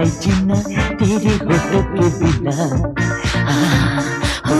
ಹೆಚ್ಚಿನ ತಿರಿ ಹೊಟ್ಟಕ್ಕೆ ಬಿಲ್ಲ ಆ ಹೋ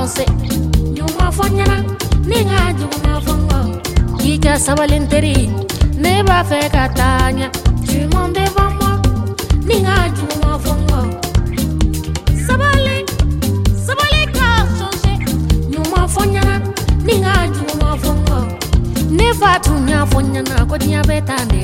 fonse ɲuman fɔ ɲɛna ni ka juguman fɔ ŋɔ k'i kɛ sabali teri ne b'a fɛ ka taa ɲɛ juman bɛ fɔ mɔ ni ka juguman fɔ ŋɔ sabali sabali ka sonse ɲuman fɔ ɲɛna ni ka juguman fɔ ŋɔ ne fa tun y'a fɔ ɲɛna ko diɲɛ bɛ tan de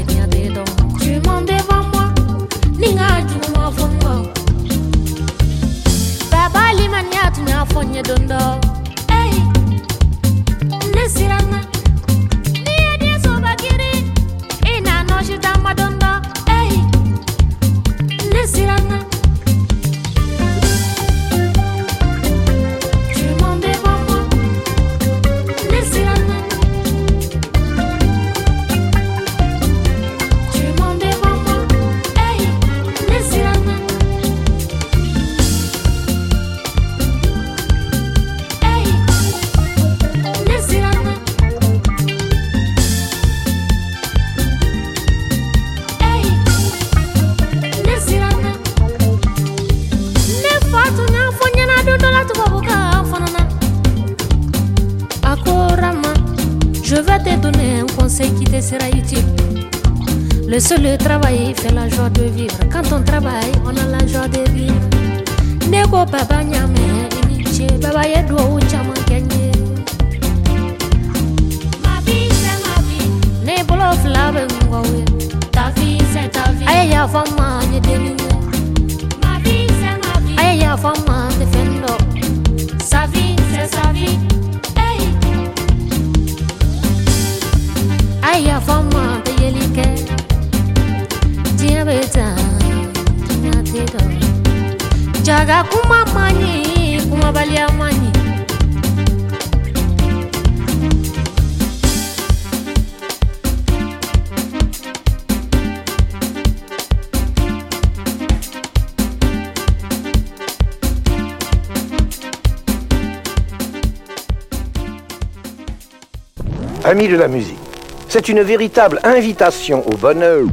te donner un conseil qui te sera utile. Le seul travail fait la joie de vivre. Quand on travaille, on a la joie de vivre. Nego baba nyame iniche baba yedo uchama kenye. Ma vie c'est ma vie. Ne bolo flabe ngowe. Ta vie c'est ta vie. Aye ya fama nye demi. Ma vie c'est ma vie. Aye ya fama te fendo. Sa vie c'est sa vie. Amis de la musique, c'est une véritable invitation au bonheur.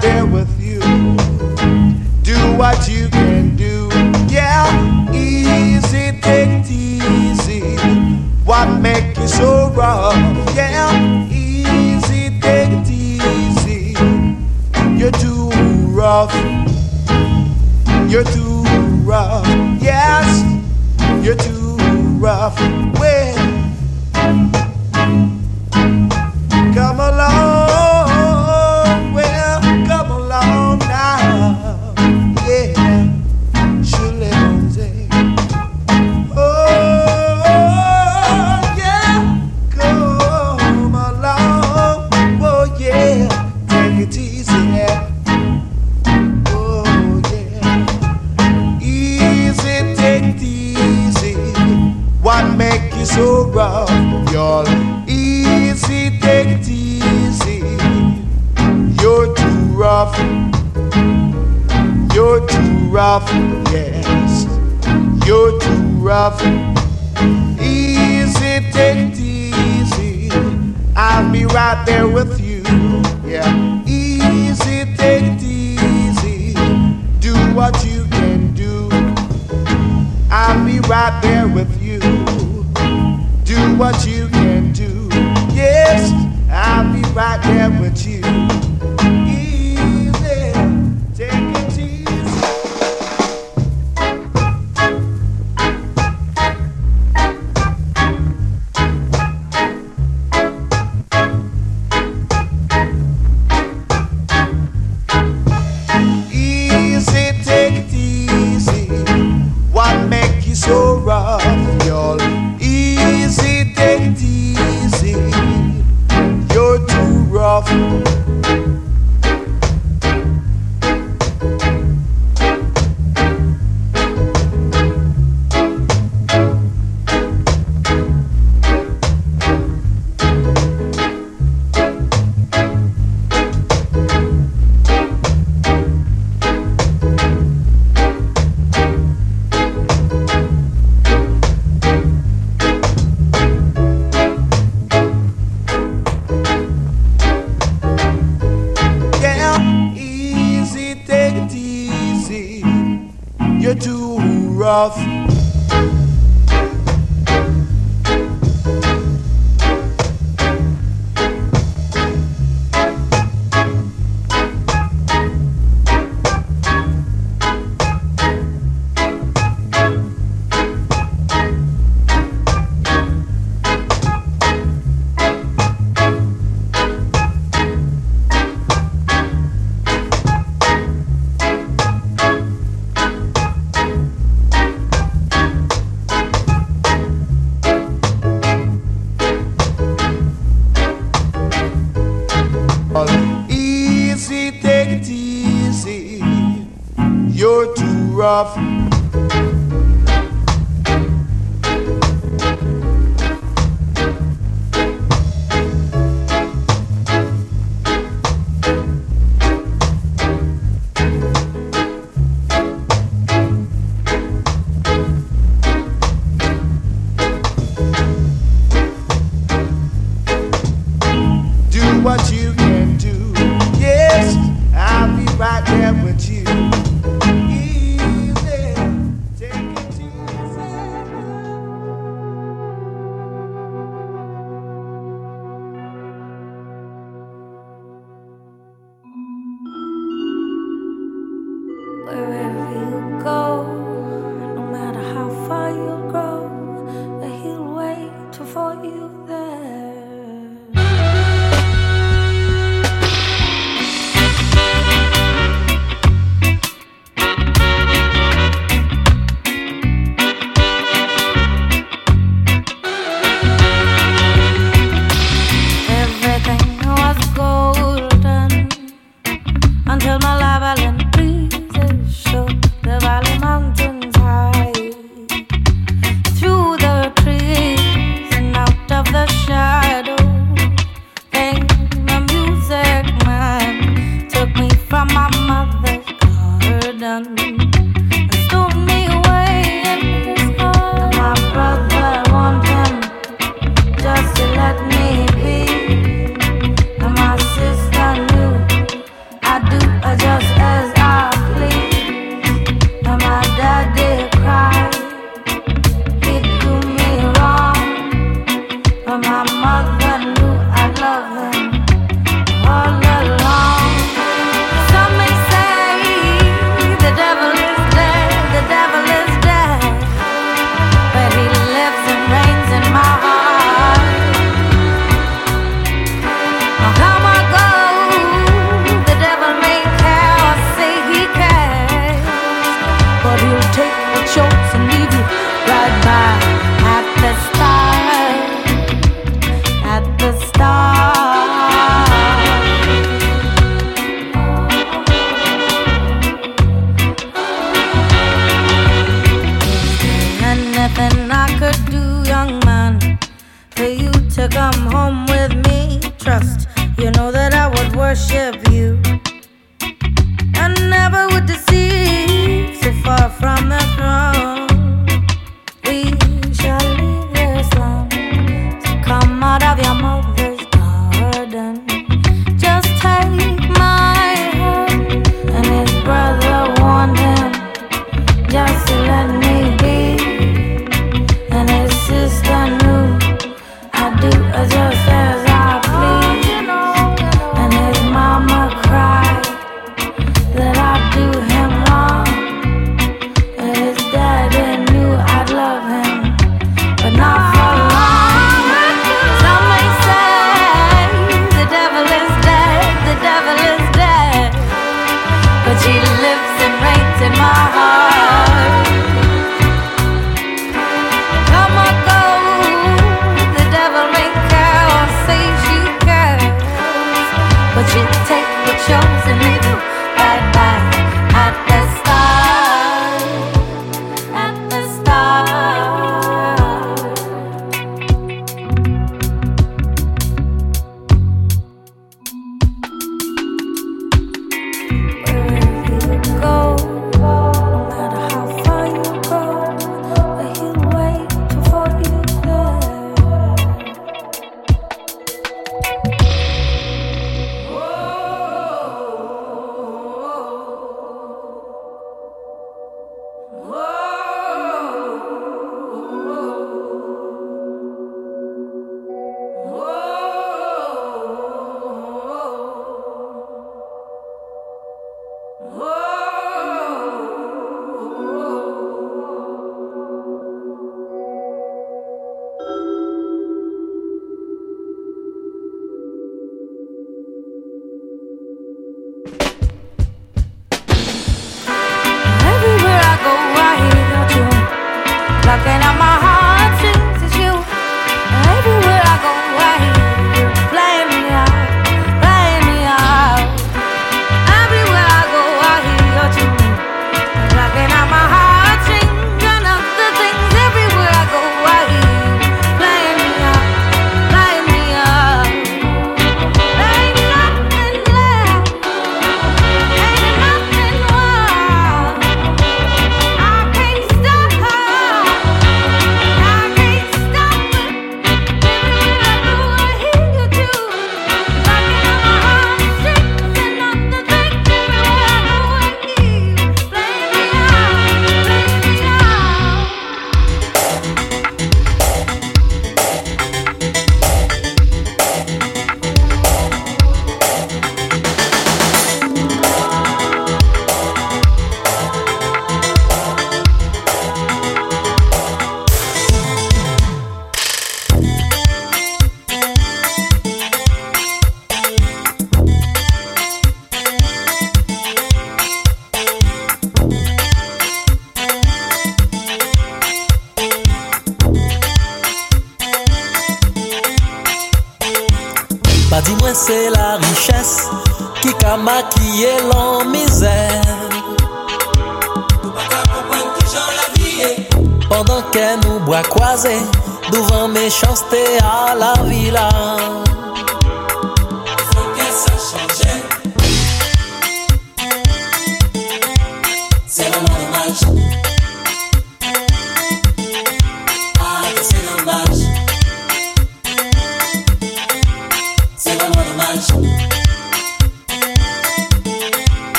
There with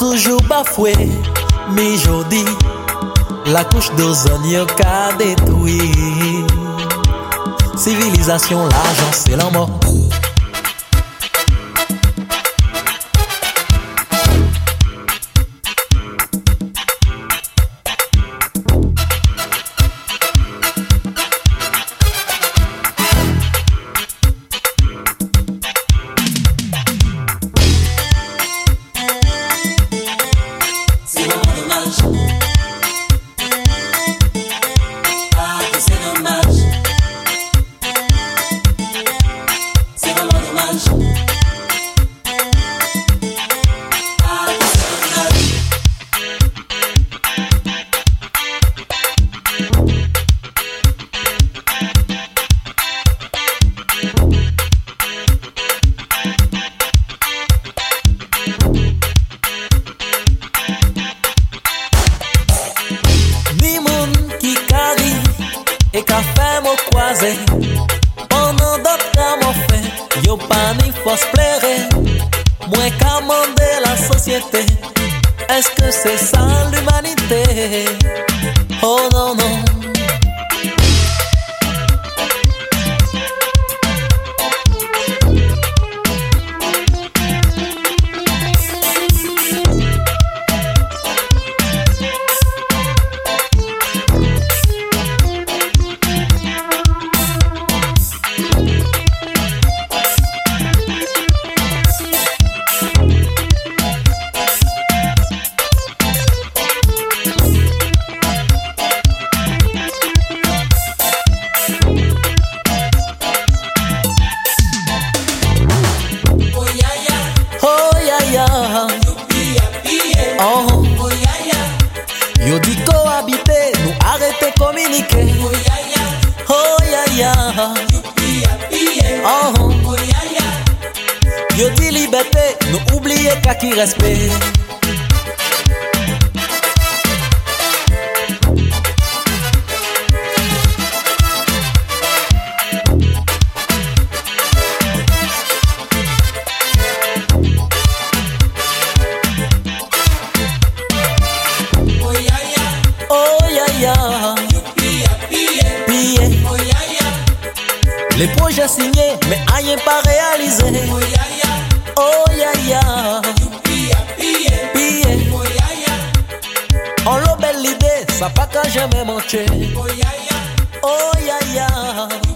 Toujours bafoué, mais je dit, la couche d'ozogne a détruit, civilisation l'argent, c'est la mort. você sabe. pia pie On l'obelle ça pas quand jamais manqué Oh ya yeah, ya. yeah.